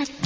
हस्ति